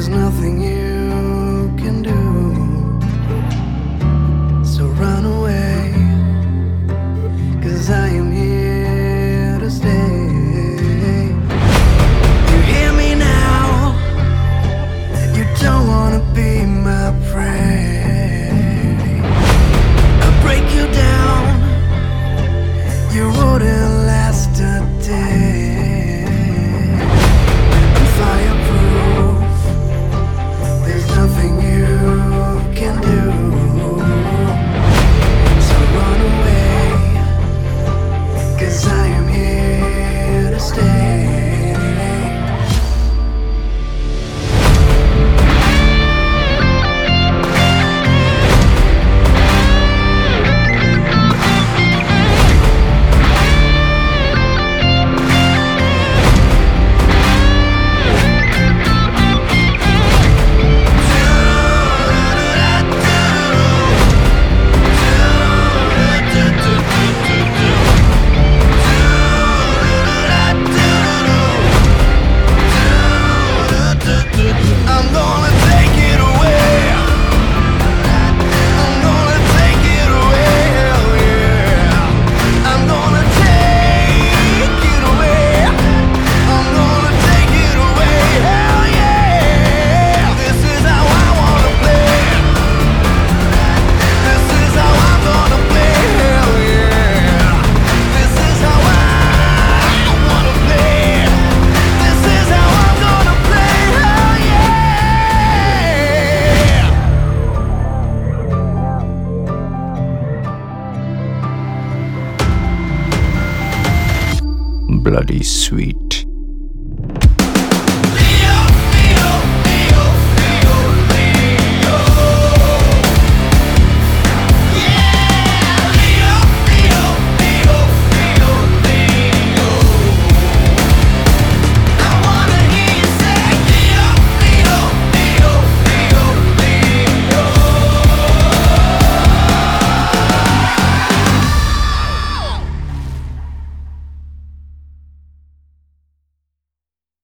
there's nothing here. Bloody Sweet